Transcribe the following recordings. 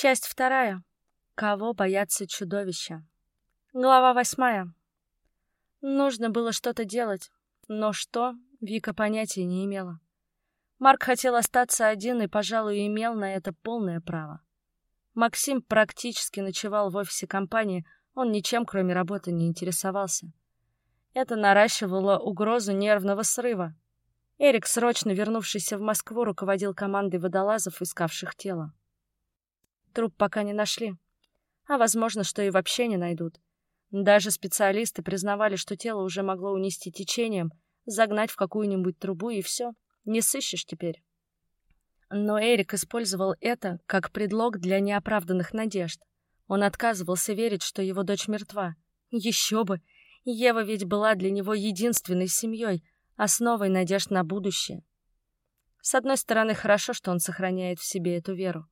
Часть вторая. Кого боятся чудовища? Глава восьмая. Нужно было что-то делать, но что, Вика понятия не имела. Марк хотел остаться один и, пожалуй, имел на это полное право. Максим практически ночевал в офисе компании, он ничем, кроме работы, не интересовался. Это наращивало угрозу нервного срыва. Эрик, срочно вернувшийся в Москву, руководил командой водолазов, искавших тело. Труп пока не нашли. А возможно, что и вообще не найдут. Даже специалисты признавали, что тело уже могло унести течением, загнать в какую-нибудь трубу и все. Не сыщешь теперь. Но Эрик использовал это как предлог для неоправданных надежд. Он отказывался верить, что его дочь мертва. Еще бы! Ева ведь была для него единственной семьей, основой надежд на будущее. С одной стороны, хорошо, что он сохраняет в себе эту веру.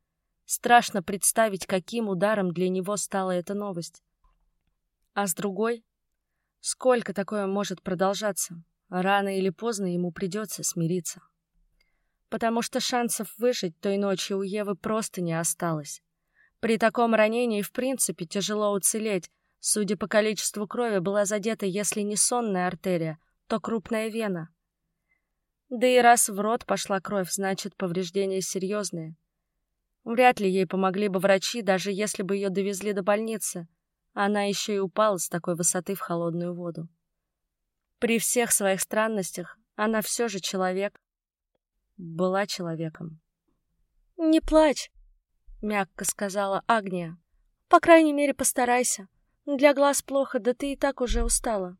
Страшно представить, каким ударом для него стала эта новость. А с другой, сколько такое может продолжаться? Рано или поздно ему придется смириться. Потому что шансов выжить той ночью у Евы просто не осталось. При таком ранении, в принципе, тяжело уцелеть. Судя по количеству крови, была задета, если не сонная артерия, то крупная вена. Да и раз в рот пошла кровь, значит, повреждения серьезные. Вряд ли ей помогли бы врачи, даже если бы ее довезли до больницы. Она еще и упала с такой высоты в холодную воду. При всех своих странностях она все же человек. Была человеком. «Не плачь», — мягко сказала Агния. «По крайней мере, постарайся. Для глаз плохо, да ты и так уже устала».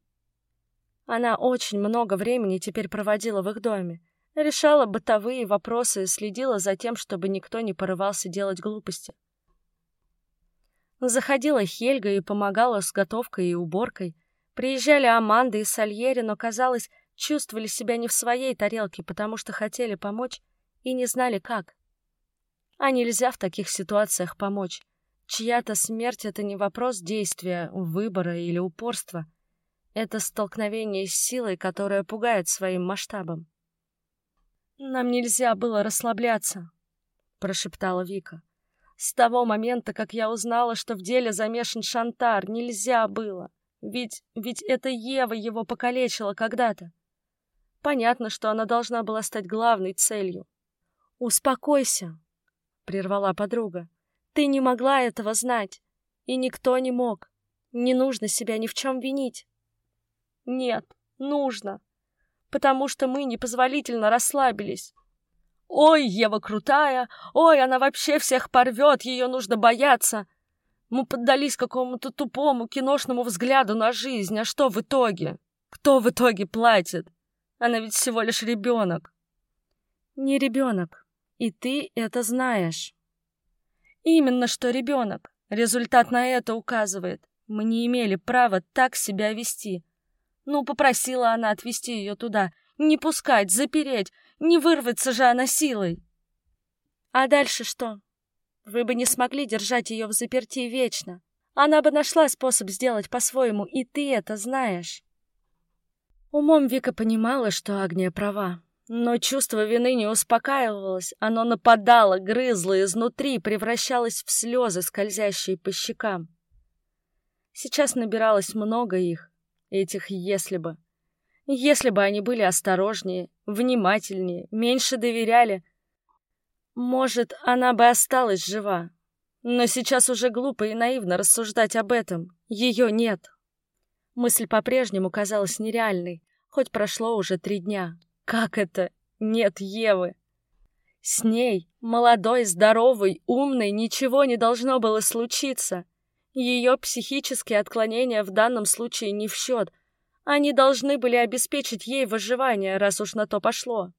Она очень много времени теперь проводила в их доме, решала бытовые вопросы и следила за тем, чтобы никто не порывался делать глупости. Заходила Хельга и помогала с готовкой и уборкой. Приезжали Аманда и Сальери, но, казалось, чувствовали себя не в своей тарелке, потому что хотели помочь и не знали как. А нельзя в таких ситуациях помочь. Чья-то смерть — это не вопрос действия, выбора или упорства. Это столкновение с силой, которая пугает своим масштабом. «Нам нельзя было расслабляться», — прошептала Вика. «С того момента, как я узнала, что в деле замешан Шантар, нельзя было. Ведь, ведь это Ева его покалечила когда-то. Понятно, что она должна была стать главной целью. «Успокойся», — прервала подруга. «Ты не могла этого знать, и никто не мог. Не нужно себя ни в чем винить». «Нет, нужно», потому что мы непозволительно расслабились. Ой, Ева крутая, ой, она вообще всех порвет, ее нужно бояться. Мы поддались какому-то тупому киношному взгляду на жизнь, а что в итоге? Кто в итоге платит? Она ведь всего лишь ребенок. Не ребенок, и ты это знаешь. Именно что ребенок. Результат на это указывает. Мы не имели права так себя вести. Ну, попросила она отвезти ее туда. Не пускать, запереть. Не вырваться же она силой. А дальше что? Вы бы не смогли держать ее в заперти вечно. Она бы нашла способ сделать по-своему, и ты это знаешь. Умом Вика понимала, что Агния права. Но чувство вины не успокаивалось, оно нападало, грызло изнутри, превращалось в слезы, скользящие по щекам. Сейчас набиралось много их, этих «если бы». Если бы они были осторожнее, внимательнее, меньше доверяли, может, она бы осталась жива. Но сейчас уже глупо и наивно рассуждать об этом. Ее нет. Мысль по-прежнему казалась нереальной, хоть прошло уже три дня. Как это? Нет Евы. С ней, молодой, здоровой, умной, ничего не должно было случиться. Ее психические отклонения в данном случае не в счет. Они должны были обеспечить ей выживание, раз уж на то пошло.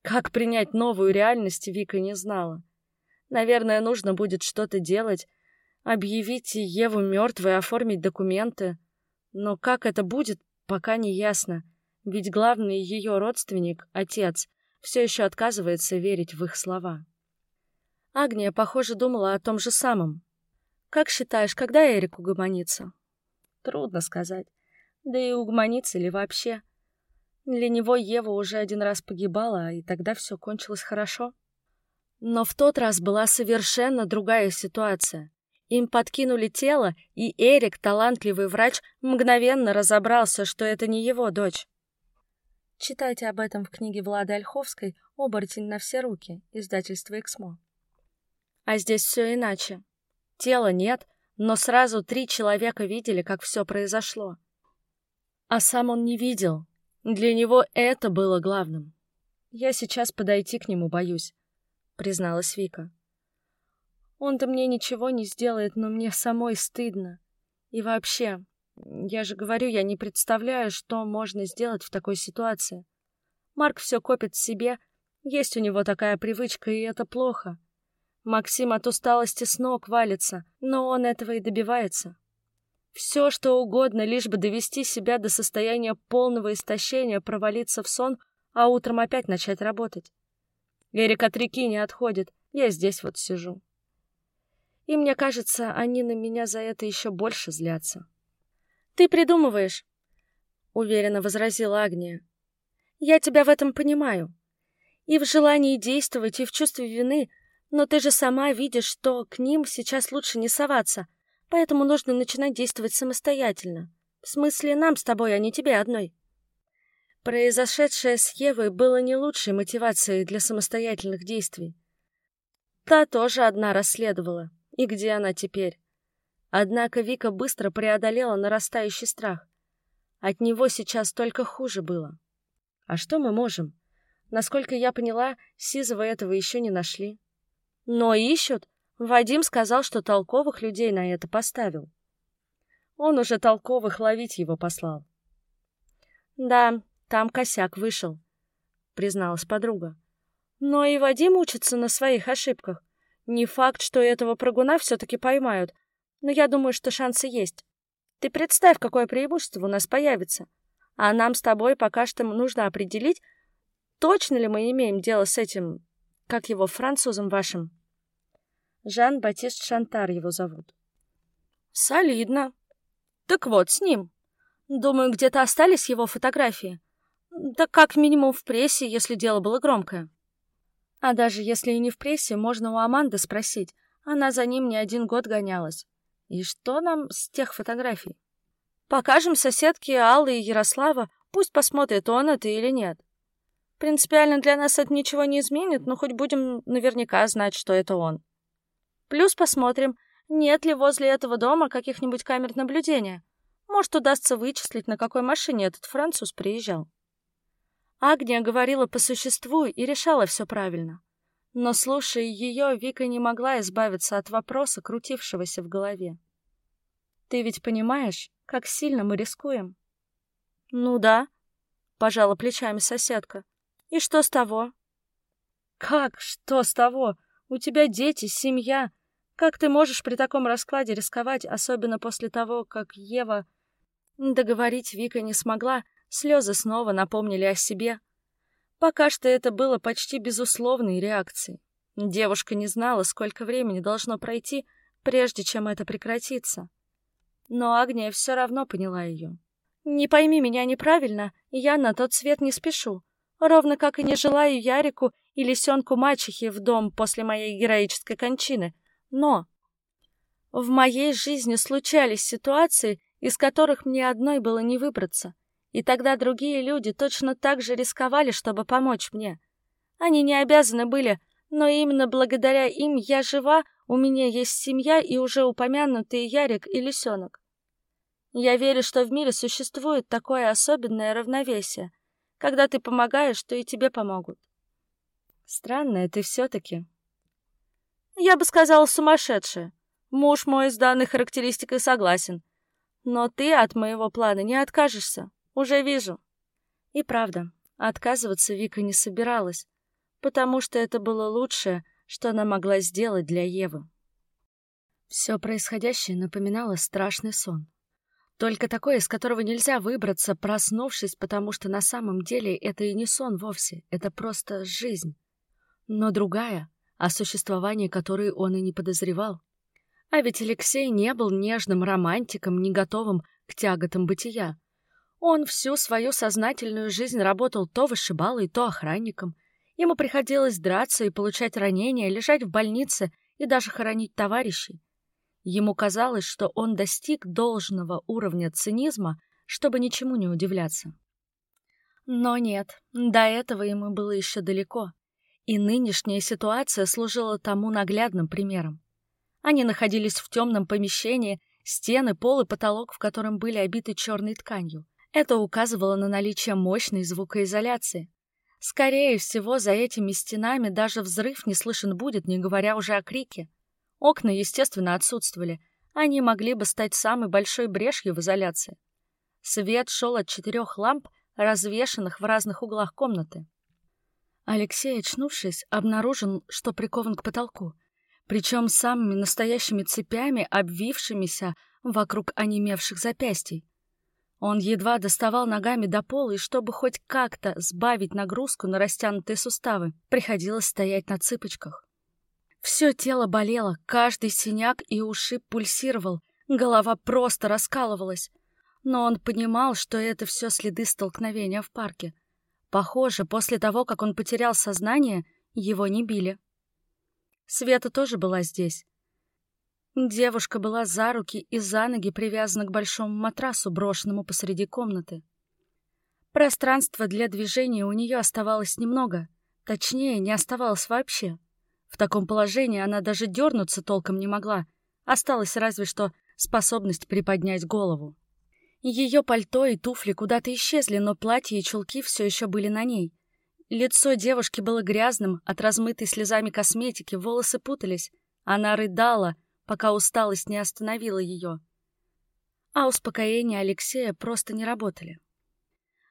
Как принять новую реальность, Вика не знала. Наверное, нужно будет что-то делать, объявить Еву мертвой, оформить документы. Но как это будет, пока не ясно. Ведь главный ее родственник, отец, все еще отказывается верить в их слова. Агния, похоже, думала о том же самом. Как считаешь, когда Эрик угомонится? Трудно сказать. Да и угомонится ли вообще? Для него Ева уже один раз погибала, и тогда все кончилось хорошо. Но в тот раз была совершенно другая ситуация. Им подкинули тело, и Эрик, талантливый врач, мгновенно разобрался, что это не его дочь. Читайте об этом в книге Влады Ольховской «Оборотень на все руки», издательство «Эксмо». А здесь все иначе. Тела нет, но сразу три человека видели, как все произошло. А сам он не видел. Для него это было главным. Я сейчас подойти к нему боюсь, призналась Вика. Он-то мне ничего не сделает, но мне самой стыдно. И вообще, я же говорю, я не представляю, что можно сделать в такой ситуации. Марк все копит в себе, есть у него такая привычка, и это плохо. Максим от усталости с ног валится, но он этого и добивается. Все, что угодно, лишь бы довести себя до состояния полного истощения, провалиться в сон, а утром опять начать работать. Эрик от реки не отходит, я здесь вот сижу. И мне кажется, они на меня за это еще больше злятся. «Ты придумываешь», — уверенно возразила Агния. «Я тебя в этом понимаю. И в желании действовать, и в чувстве вины, но ты же сама видишь, что к ним сейчас лучше не соваться, поэтому нужно начинать действовать самостоятельно. В смысле, нам с тобой, а не тебе одной». Произошедшее с Евой было не лучшей мотивацией для самостоятельных действий. Та тоже одна расследовала. И где она теперь? Однако Вика быстро преодолела нарастающий страх. От него сейчас только хуже было. А что мы можем? Насколько я поняла, Сизова этого еще не нашли. Но ищут. Вадим сказал, что толковых людей на это поставил. Он уже толковых ловить его послал. Да, там косяк вышел, призналась подруга. Но и Вадим учится на своих ошибках. Не факт, что этого прыгуна все-таки поймают, но я думаю, что шансы есть. Ты представь, какое преимущество у нас появится. А нам с тобой пока что нужно определить, точно ли мы имеем дело с этим, как его, французом вашим. Жан-Батист Шантар его зовут. Солидно. Так вот, с ним. Думаю, где-то остались его фотографии. Да как минимум в прессе, если дело было громкое. А даже если и не в прессе, можно у Аманды спросить. Она за ним не один год гонялась. И что нам с тех фотографий? Покажем соседке Аллы и Ярослава, пусть посмотрит, он это или нет. Принципиально для нас это ничего не изменит, но хоть будем наверняка знать, что это он. Плюс посмотрим, нет ли возле этого дома каких-нибудь камер наблюдения. Может, удастся вычислить, на какой машине этот француз приезжал. Агния говорила по существу и решала все правильно. Но, слушая ее, Вика не могла избавиться от вопроса, крутившегося в голове. «Ты ведь понимаешь, как сильно мы рискуем?» «Ну да», — пожала плечами соседка. «И что с того?» «Как? Что с того? У тебя дети, семья. Как ты можешь при таком раскладе рисковать, особенно после того, как Ева...» Договорить Вика не смогла, Слезы снова напомнили о себе. Пока что это было почти безусловной реакцией. Девушка не знала, сколько времени должно пройти, прежде чем это прекратится. Но Агния все равно поняла ее. «Не пойми меня неправильно, я на тот свет не спешу, ровно как и не желаю Ярику и лисенку мачехи в дом после моей героической кончины. Но в моей жизни случались ситуации, из которых мне одной было не выбраться. И тогда другие люди точно так же рисковали, чтобы помочь мне. Они не обязаны были, но именно благодаря им я жива, у меня есть семья и уже упомянутый Ярик и Лисенок. Я верю, что в мире существует такое особенное равновесие. Когда ты помогаешь, то и тебе помогут. Странная ты все-таки. Я бы сказала, сумасшедшая. Муж мой с данной характеристикой согласен. Но ты от моего плана не откажешься. Уже вижу. И правда, отказываться Вика не собиралась, потому что это было лучшее, что она могла сделать для Евы. Все происходящее напоминало страшный сон. Только такой, из которого нельзя выбраться, проснувшись, потому что на самом деле это и не сон вовсе, это просто жизнь. Но другая, о существовании которой он и не подозревал. А ведь Алексей не был нежным романтиком, не готовым к тяготам бытия. Он всю свою сознательную жизнь работал то вышибалой, то охранником. Ему приходилось драться и получать ранения, лежать в больнице и даже хоронить товарищей. Ему казалось, что он достиг должного уровня цинизма, чтобы ничему не удивляться. Но нет, до этого ему было еще далеко. И нынешняя ситуация служила тому наглядным примером. Они находились в темном помещении, стены, пол и потолок, в котором были обиты черной тканью. Это указывало на наличие мощной звукоизоляции. Скорее всего, за этими стенами даже взрыв не слышен будет, не говоря уже о крике. Окна, естественно, отсутствовали. Они могли бы стать самой большой брешью в изоляции. Свет шел от четырех ламп, развешанных в разных углах комнаты. Алексей, очнувшись, обнаружил, что прикован к потолку, причем самыми настоящими цепями, обвившимися вокруг онемевших запястий. Он едва доставал ногами до пола, и чтобы хоть как-то сбавить нагрузку на растянутые суставы, приходилось стоять на цыпочках. Все тело болело, каждый синяк и ушиб пульсировал, голова просто раскалывалась. Но он понимал, что это все следы столкновения в парке — Похоже, после того, как он потерял сознание, его не били. Света тоже была здесь. Девушка была за руки и за ноги привязана к большому матрасу, брошенному посреди комнаты. Пространства для движения у нее оставалось немного, точнее, не оставалось вообще. В таком положении она даже дернуться толком не могла, осталась разве что способность приподнять голову. Ее пальто и туфли куда-то исчезли, но платье и чулки все еще были на ней. Лицо девушки было грязным, от размытой слезами косметики, волосы путались. Она рыдала, пока усталость не остановила ее. А успокоения Алексея просто не работали.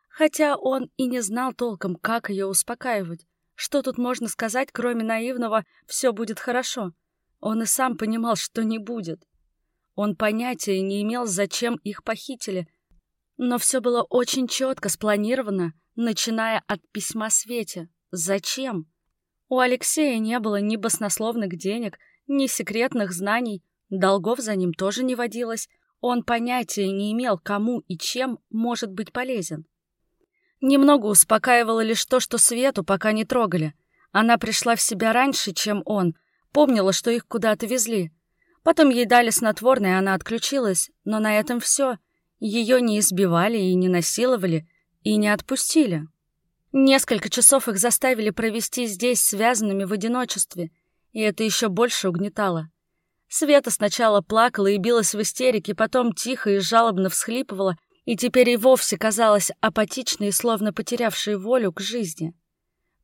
Хотя он и не знал толком, как ее успокаивать. Что тут можно сказать, кроме наивного «все будет хорошо»? Он и сам понимал, что не будет. Он понятия не имел, зачем их похитили, но все было очень четко спланировано, начиная от письма Свете. Зачем? У Алексея не было ни баснословных денег, ни секретных знаний, долгов за ним тоже не водилось, он понятия не имел, кому и чем может быть полезен. Немного успокаивало лишь то, что Свету пока не трогали. Она пришла в себя раньше, чем он, помнила, что их куда-то везли. Потом ей дали снотворное, она отключилась, но на этом все. Ее не избивали и не насиловали, и не отпустили. Несколько часов их заставили провести здесь связанными в одиночестве, и это еще больше угнетало. Света сначала плакала и билась в истерике, потом тихо и жалобно всхлипывала, и теперь и вовсе казалась апатичной и словно потерявшей волю к жизни.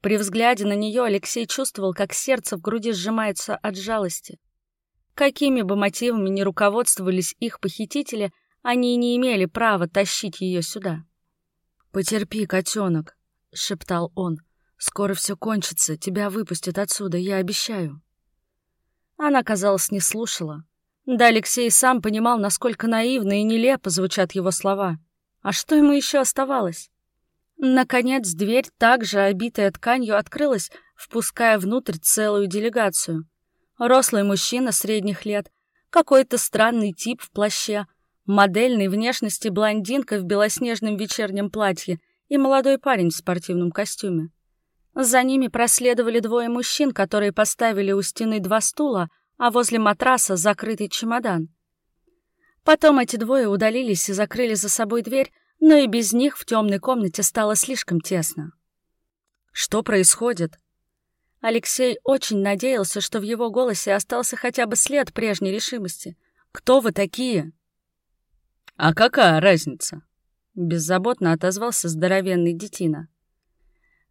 При взгляде на нее Алексей чувствовал, как сердце в груди сжимается от жалости. Какими бы мотивами ни руководствовались их похитители, они не имели права тащить ее сюда. «Потерпи, котенок», — шептал он. «Скоро все кончится, тебя выпустят отсюда, я обещаю». Она, казалось, не слушала. Да, Алексей сам понимал, насколько наивно и нелепо звучат его слова. А что ему еще оставалось? Наконец, дверь, также обитая тканью, открылась, впуская внутрь целую делегацию. Рослый мужчина средних лет, какой-то странный тип в плаще, модельной внешности блондинка в белоснежном вечернем платье и молодой парень в спортивном костюме. За ними проследовали двое мужчин, которые поставили у стены два стула, а возле матраса закрытый чемодан. Потом эти двое удалились и закрыли за собой дверь, но и без них в темной комнате стало слишком тесно. «Что происходит?» Алексей очень надеялся, что в его голосе остался хотя бы след прежней решимости. «Кто вы такие?» «А какая разница?» — беззаботно отозвался здоровенный детина.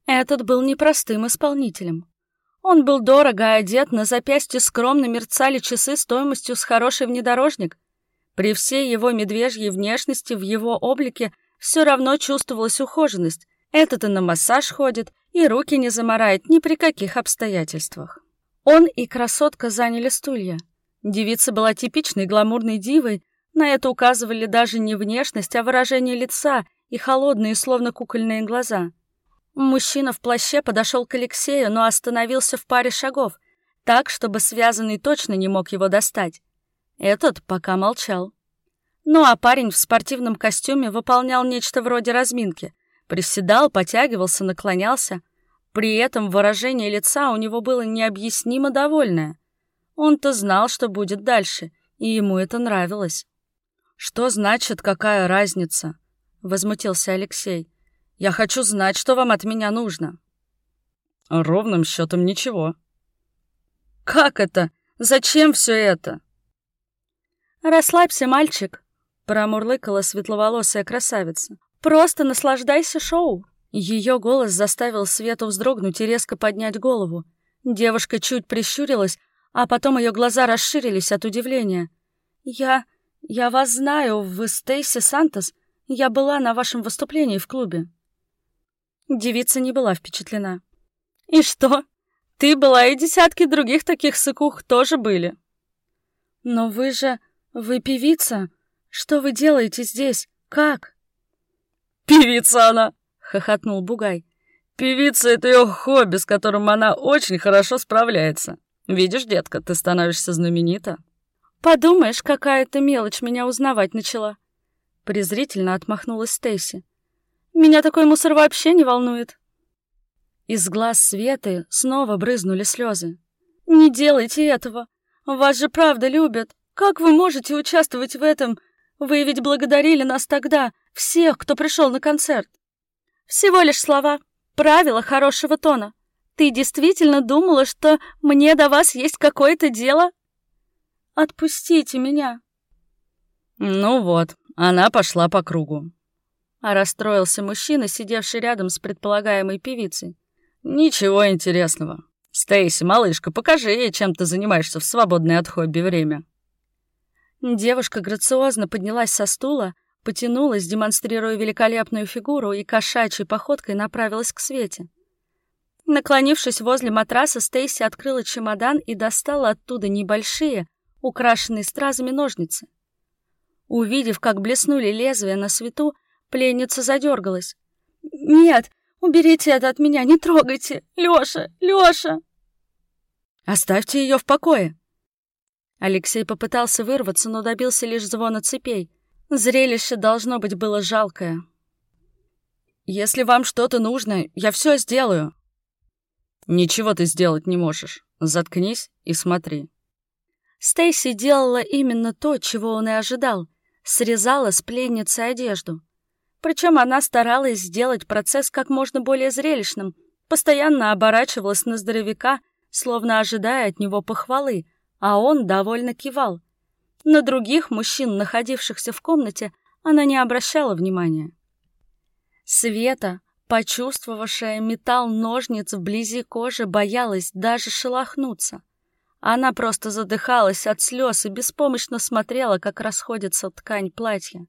Этот был непростым исполнителем. Он был дорого одет, на запястье скромно мерцали часы стоимостью с хороший внедорожник. При всей его медвежьей внешности в его облике все равно чувствовалась ухоженность. Этот и на массаж ходит, и руки не заморает ни при каких обстоятельствах. Он и красотка заняли стулья. Девица была типичной гламурной дивой, на это указывали даже не внешность, а выражение лица и холодные, словно кукольные глаза. Мужчина в плаще подошел к Алексею, но остановился в паре шагов, так, чтобы связанный точно не мог его достать. Этот пока молчал. Ну а парень в спортивном костюме выполнял нечто вроде разминки. Приседал, потягивался, наклонялся. При этом выражение лица у него было необъяснимо довольное. Он-то знал, что будет дальше, и ему это нравилось. «Что значит, какая разница?» — возмутился Алексей. «Я хочу знать, что вам от меня нужно». «Ровным счетом ничего». «Как это? Зачем все это?» «Расслабься, мальчик», — промурлыкала светловолосая красавица. «Просто наслаждайся шоу». Ее голос заставил Свету вздрогнуть и резко поднять голову. Девушка чуть прищурилась, а потом ее глаза расширились от удивления. «Я... я вас знаю, вы Стейси Сантос. Я была на вашем выступлении в клубе». Девица не была впечатлена. «И что? Ты была, и десятки других таких сыкух тоже были». «Но вы же... вы певица. Что вы делаете здесь? Как?» «Певица она!» — хохотнул Бугай. «Певица — это ее хобби, с которым она очень хорошо справляется. Видишь, детка, ты становишься знаменита». «Подумаешь, какая-то мелочь меня узнавать начала». Презрительно отмахнулась Стейси. «Меня такой мусор вообще не волнует». Из глаз Светы снова брызнули слезы. «Не делайте этого. Вас же правда любят. Как вы можете участвовать в этом? Вы ведь благодарили нас тогда, всех, кто пришел на концерт. Всего лишь слова, правила хорошего тона. Ты действительно думала, что мне до вас есть какое-то дело? Отпустите меня. Ну вот, она пошла по кругу. А расстроился мужчина, сидевший рядом с предполагаемой певицей. Ничего интересного. Стейси, малышка, покажи ей, чем ты занимаешься в свободное от хобби время. Девушка грациозно поднялась со стула, потянулась, демонстрируя великолепную фигуру, и кошачьей походкой направилась к Свете. Наклонившись возле матраса, Стейси открыла чемодан и достала оттуда небольшие, украшенные стразами ножницы. Увидев, как блеснули лезвия на свету, пленница задергалась. «Нет, уберите это от меня, не трогайте! Лёша, Лёша!» «Оставьте ее в покое!» Алексей попытался вырваться, но добился лишь звона цепей. Зрелище должно быть было жалкое. «Если вам что-то нужно, я все сделаю». «Ничего ты сделать не можешь. Заткнись и смотри». Стейси делала именно то, чего он и ожидал. Срезала с пленницы одежду. Причем она старалась сделать процесс как можно более зрелищным, постоянно оборачивалась на здоровяка, словно ожидая от него похвалы, а он довольно кивал. На других мужчин, находившихся в комнате, она не обращала внимания. Света, почувствовавшая металл ножниц вблизи кожи, боялась даже шелохнуться. Она просто задыхалась от слез и беспомощно смотрела, как расходится ткань платья.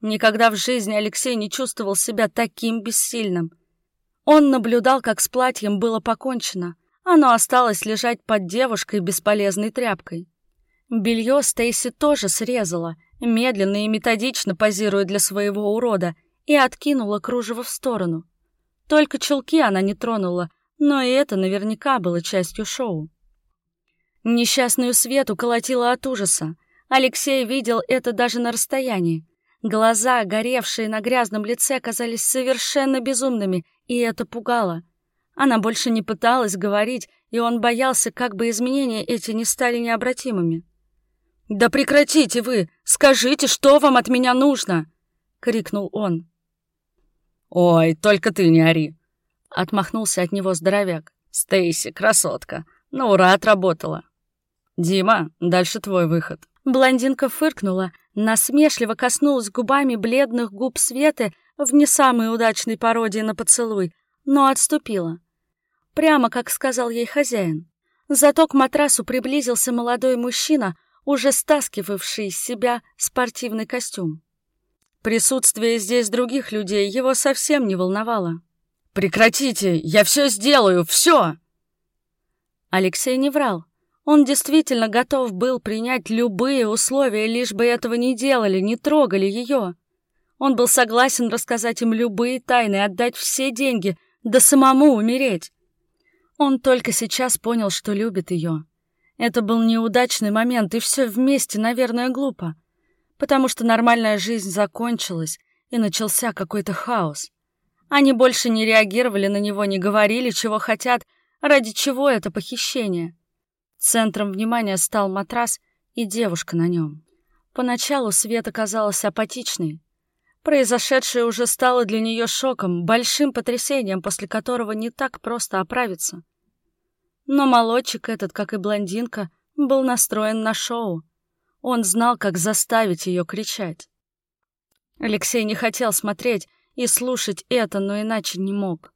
Никогда в жизни Алексей не чувствовал себя таким бессильным. Он наблюдал, как с платьем было покончено. Оно осталось лежать под девушкой бесполезной тряпкой. Белье Стейси тоже срезала, медленно и методично позируя для своего урода, и откинула кружево в сторону. Только чулки она не тронула, но и это наверняка было частью шоу. Несчастную Свету колотило от ужаса. Алексей видел это даже на расстоянии. Глаза, горевшие на грязном лице, казались совершенно безумными, и это пугало. Она больше не пыталась говорить, и он боялся, как бы изменения эти не стали необратимыми. «Да прекратите вы! Скажите, что вам от меня нужно!» — крикнул он. «Ой, только ты не ори!» — отмахнулся от него здоровяк. «Стейси, красотка! Ну, ура, отработала!» «Дима, дальше твой выход!» Блондинка фыркнула, насмешливо коснулась губами бледных губ Светы в не самой удачной пародии на поцелуй, но отступила. Прямо как сказал ей хозяин. Зато к матрасу приблизился молодой мужчина, уже стаскивавший из себя спортивный костюм. Присутствие здесь других людей его совсем не волновало. «Прекратите! Я все сделаю! Все!» Алексей не врал. Он действительно готов был принять любые условия, лишь бы этого не делали, не трогали ее. Он был согласен рассказать им любые тайны, отдать все деньги, да самому умереть. Он только сейчас понял, что любит ее. Это был неудачный момент, и все вместе, наверное, глупо. Потому что нормальная жизнь закончилась, и начался какой-то хаос. Они больше не реагировали на него, не говорили, чего хотят, ради чего это похищение. Центром внимания стал матрас и девушка на нем. Поначалу Света казалась апатичной. Произошедшее уже стало для нее шоком, большим потрясением, после которого не так просто оправиться. Но молодчик этот, как и блондинка, был настроен на шоу. Он знал, как заставить ее кричать. Алексей не хотел смотреть и слушать это, но иначе не мог.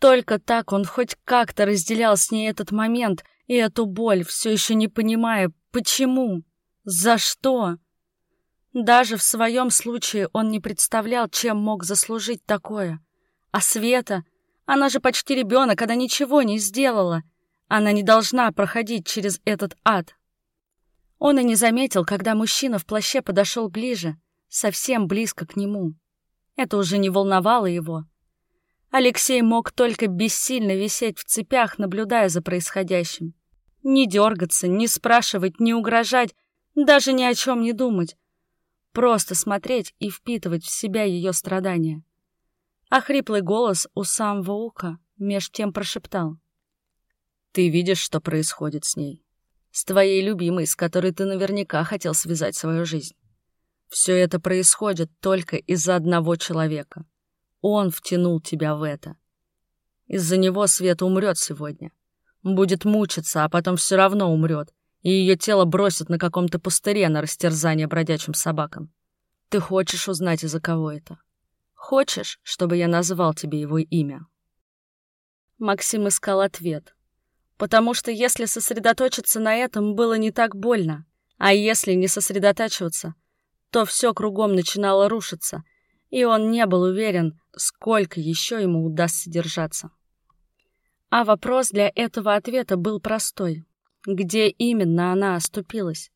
Только так он хоть как-то разделял с ней этот момент и эту боль, все еще не понимая, почему, за что. Даже в своем случае он не представлял, чем мог заслужить такое. А Света, она же почти ребенок, она ничего не сделала. Она не должна проходить через этот ад. Он и не заметил, когда мужчина в плаще подошел ближе, совсем близко к нему. Это уже не волновало его. Алексей мог только бессильно висеть в цепях, наблюдая за происходящим. Не дергаться, не спрашивать, не угрожать, даже ни о чем не думать. Просто смотреть и впитывать в себя ее страдания. А хриплый голос у самого уха меж тем прошептал. «Ты видишь, что происходит с ней? С твоей любимой, с которой ты наверняка хотел связать свою жизнь. Все это происходит только из-за одного человека. Он втянул тебя в это. Из-за него Света умрет сегодня. Будет мучиться, а потом все равно умрет, и ее тело бросят на каком-то пустыре на растерзание бродячим собакам. Ты хочешь узнать, из-за кого это? Хочешь, чтобы я назвал тебе его имя?» Максим искал ответ. Потому что если сосредоточиться на этом, было не так больно. А если не сосредотачиваться, то все кругом начинало рушиться, и он не был уверен, сколько еще ему удастся держаться. А вопрос для этого ответа был простой. Где именно она оступилась?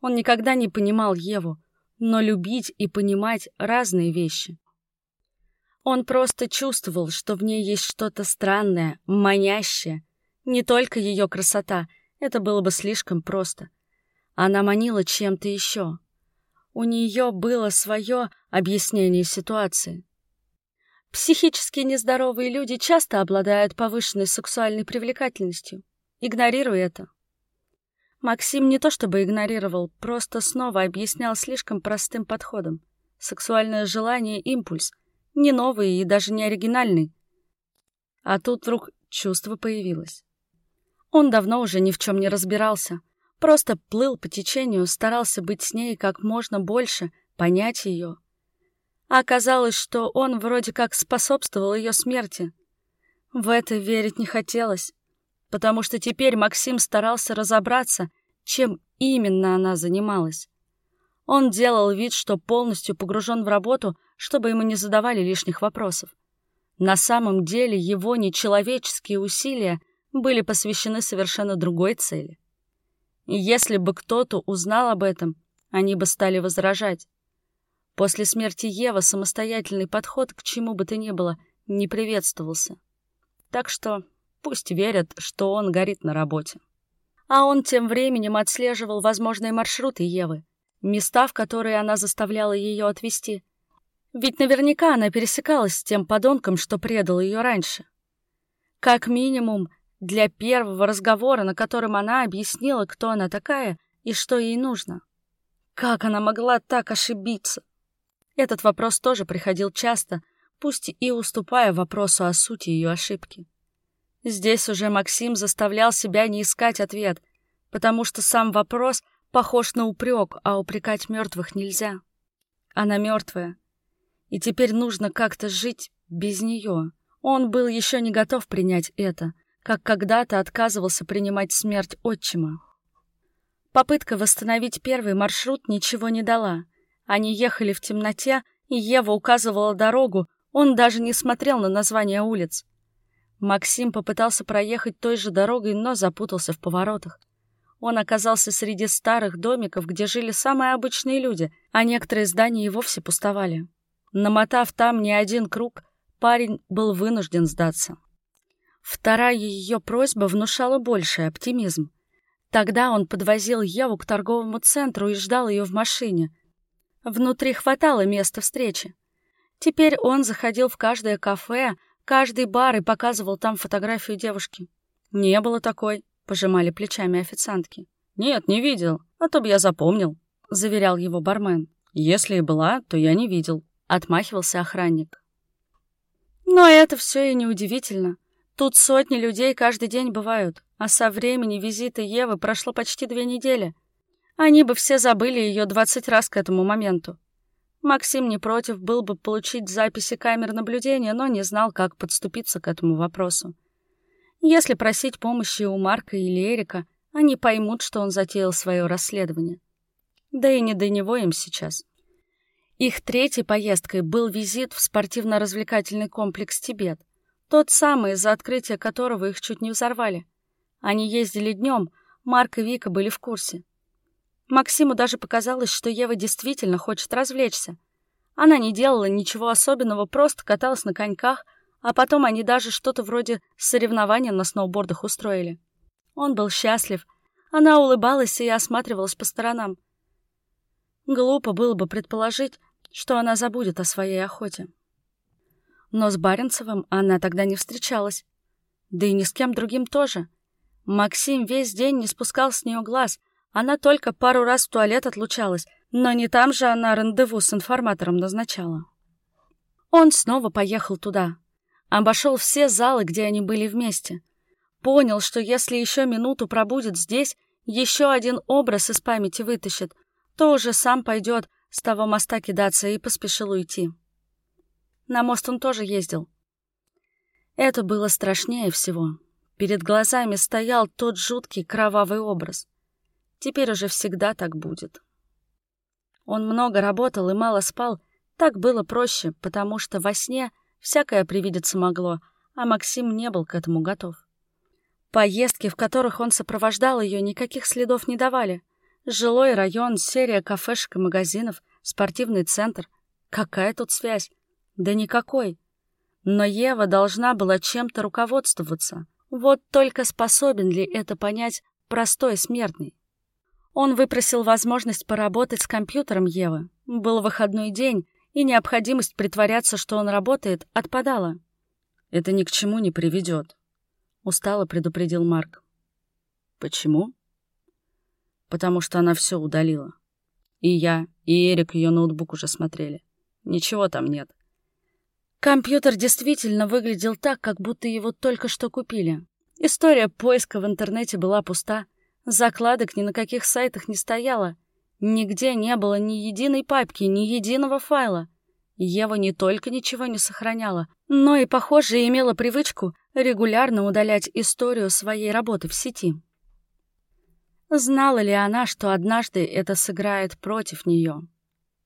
Он никогда не понимал Еву, но любить и понимать разные вещи. Он просто чувствовал, что в ней есть что-то странное, манящее. Не только ее красота, это было бы слишком просто. Она манила чем-то еще. У нее было свое объяснение ситуации. Психически нездоровые люди часто обладают повышенной сексуальной привлекательностью. Игнорируй это. Максим не то чтобы игнорировал, просто снова объяснял слишком простым подходом. Сексуальное желание — импульс, не новый и даже не оригинальный. А тут вдруг чувство появилось. Он давно уже ни в чем не разбирался, просто плыл по течению, старался быть с ней как можно больше, понять ее. А оказалось, что он вроде как способствовал ее смерти. В это верить не хотелось потому что теперь Максим старался разобраться, чем именно она занималась. Он делал вид, что полностью погружен в работу, чтобы ему не задавали лишних вопросов. На самом деле его нечеловеческие усилия были посвящены совершенно другой цели. И если бы кто-то узнал об этом, они бы стали возражать. После смерти Евы самостоятельный подход к чему бы то ни было не приветствовался. Так что Пусть верят, что он горит на работе. А он тем временем отслеживал возможные маршруты Евы, места, в которые она заставляла ее отвезти. Ведь наверняка она пересекалась с тем подонком, что предал ее раньше. Как минимум, для первого разговора, на котором она объяснила, кто она такая и что ей нужно. Как она могла так ошибиться? Этот вопрос тоже приходил часто, пусть и уступая вопросу о сути ее ошибки. Здесь уже Максим заставлял себя не искать ответ, потому что сам вопрос похож на упрек, а упрекать мертвых нельзя. Она мертвая, и теперь нужно как-то жить без нее. Он был еще не готов принять это, как когда-то отказывался принимать смерть отчима. Попытка восстановить первый маршрут ничего не дала. Они ехали в темноте, и Ева указывала дорогу, он даже не смотрел на названия улиц. Максим попытался проехать той же дорогой, но запутался в поворотах. Он оказался среди старых домиков, где жили самые обычные люди, а некоторые здания и вовсе пустовали. Намотав там не один круг, парень был вынужден сдаться. Вторая ее просьба внушала больший оптимизм. Тогда он подвозил Еву к торговому центру и ждал ее в машине. Внутри хватало места встречи. Теперь он заходил в каждое кафе, каждый бар и показывал там фотографию девушки. «Не было такой», — пожимали плечами официантки. «Нет, не видел, а то бы я запомнил», — заверял его бармен. «Если и была, то я не видел», — отмахивался охранник. Но это все и неудивительно. Тут сотни людей каждый день бывают, а со времени визита Евы прошло почти две недели. Они бы все забыли ее двадцать раз к этому моменту. Максим не против был бы получить записи камер наблюдения, но не знал, как подступиться к этому вопросу. Если просить помощи у Марка или Эрика, они поймут, что он затеял свое расследование. Да и не до него им сейчас. Их третьей поездкой был визит в спортивно-развлекательный комплекс «Тибет», тот самый, из-за открытия которого их чуть не взорвали. Они ездили днем, Марк и Вика были в курсе. Максиму даже показалось, что Ева действительно хочет развлечься. Она не делала ничего особенного, просто каталась на коньках, а потом они даже что-то вроде соревнования на сноубордах устроили. Он был счастлив. Она улыбалась и осматривалась по сторонам. Глупо было бы предположить, что она забудет о своей охоте. Но с Баренцевым она тогда не встречалась. Да и ни с кем другим тоже. Максим весь день не спускал с нее глаз, она только пару раз в туалет отлучалась, но не там же она рандеву с информатором назначала. Он снова поехал туда. Обошел все залы, где они были вместе. Понял, что если еще минуту пробудет здесь, еще один образ из памяти вытащит, то уже сам пойдет с того моста кидаться и поспешил уйти. На мост он тоже ездил. Это было страшнее всего. Перед глазами стоял тот жуткий кровавый образ. Теперь уже всегда так будет. Он много работал и мало спал. Так было проще, потому что во сне всякое привидеться могло, а Максим не был к этому готов. Поездки, в которых он сопровождал ее, никаких следов не давали. Жилой район, серия кафешек и магазинов, спортивный центр. Какая тут связь? Да никакой. Но Ева должна была чем-то руководствоваться. Вот только способен ли это понять простой смертный? Он выпросил возможность поработать с компьютером Евы. Был выходной день, и необходимость притворяться, что он работает, отпадала. «Это ни к чему не приведет», — устало предупредил Марк. «Почему?» «Потому что она все удалила. И я, и Эрик ее ноутбук уже смотрели. Ничего там нет». Компьютер действительно выглядел так, как будто его только что купили. История поиска в интернете была пуста — Закладок ни на каких сайтах не стояло. Нигде не было ни единой папки, ни единого файла. Ева не только ничего не сохраняла, но и, похоже, имела привычку регулярно удалять историю своей работы в сети. Знала ли она, что однажды это сыграет против нее?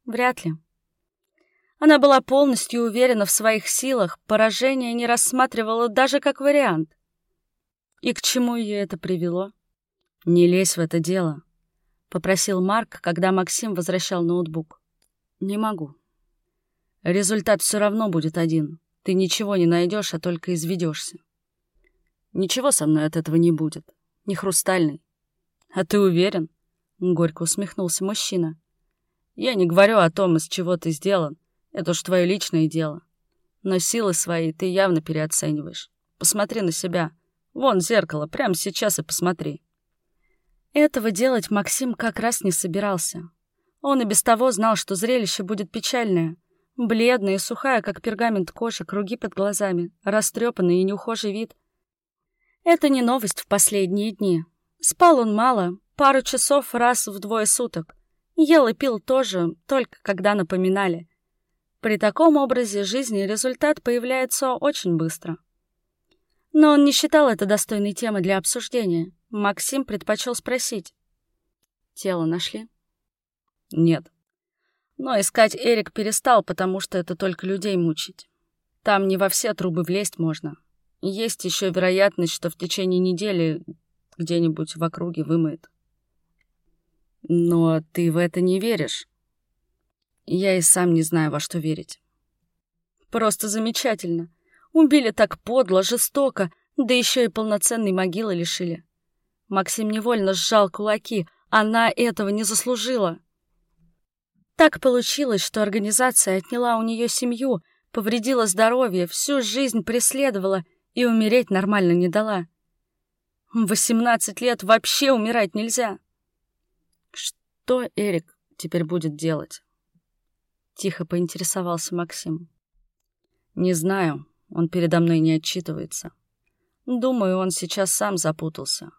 Вряд ли. Она была полностью уверена в своих силах, поражение не рассматривала даже как вариант. И к чему ее это привело? «Не лезь в это дело», — попросил Марк, когда Максим возвращал ноутбук. «Не могу. Результат все равно будет один. Ты ничего не найдешь, а только изведешься. Ничего со мной от этого не будет. Не хрустальный. А ты уверен?» — горько усмехнулся мужчина. «Я не говорю о том, из чего ты сделан. Это уж твое личное дело. Но силы свои ты явно переоцениваешь. Посмотри на себя. Вон зеркало, прямо сейчас и посмотри». Этого делать Максим как раз не собирался. Он и без того знал, что зрелище будет печальное. Бледная и сухая, как пергамент кожа, круги под глазами, растрепанный и неухожий вид. Это не новость в последние дни. Спал он мало, пару часов раз в двое суток. Ел и пил тоже, только когда напоминали. При таком образе жизни результат появляется очень быстро. Но он не считал это достойной темой для обсуждения. Максим предпочел спросить. «Тело нашли?» «Нет. Но искать Эрик перестал, потому что это только людей мучить. Там не во все трубы влезть можно. Есть еще вероятность, что в течение недели где-нибудь в округе вымоет. Но ты в это не веришь. Я и сам не знаю, во что верить. Просто замечательно. Убили так подло, жестоко, да еще и полноценной могилы лишили. Максим невольно сжал кулаки. Она этого не заслужила. Так получилось, что организация отняла у нее семью, повредила здоровье, всю жизнь преследовала и умереть нормально не дала. В 18 лет вообще умирать нельзя. Что Эрик теперь будет делать? Тихо поинтересовался Максим. Не знаю, он передо мной не отчитывается. Думаю, он сейчас сам запутался.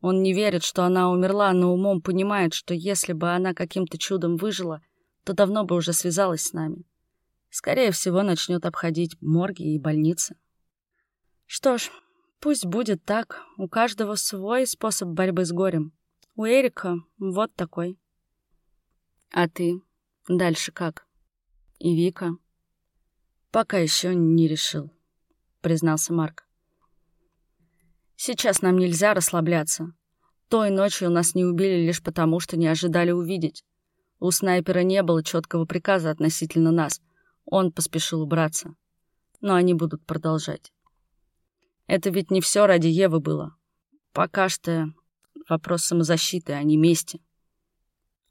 Он не верит, что она умерла, но умом понимает, что если бы она каким-то чудом выжила, то давно бы уже связалась с нами. Скорее всего, начнет обходить морги и больницы. Что ж, пусть будет так. У каждого свой способ борьбы с горем. У Эрика вот такой. А ты? Дальше как? И Вика? Пока еще не решил, признался Марк. Сейчас нам нельзя расслабляться. Той ночью нас не убили лишь потому, что не ожидали увидеть. У снайпера не было четкого приказа относительно нас. Он поспешил убраться. Но они будут продолжать. Это ведь не все ради Евы было. Пока что вопрос самозащиты, а не мести.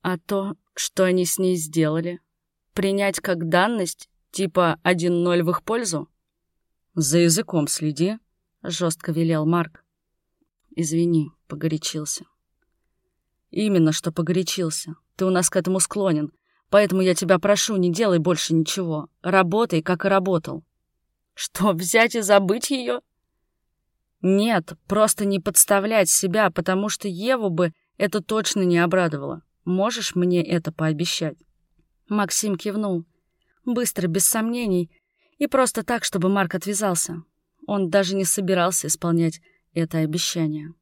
А то, что они с ней сделали, принять как данность, типа 1-0 в их пользу? За языком следи, жестко велел Марк. Извини, погорячился. Именно что погорячился. Ты у нас к этому склонен. Поэтому я тебя прошу, не делай больше ничего. Работай, как и работал. Что, взять и забыть ее? Нет, просто не подставлять себя, потому что Еву бы это точно не обрадовало. Можешь мне это пообещать?» Максим кивнул. Быстро, без сомнений. И просто так, чтобы Марк отвязался. Он даже не собирался исполнять это обещание.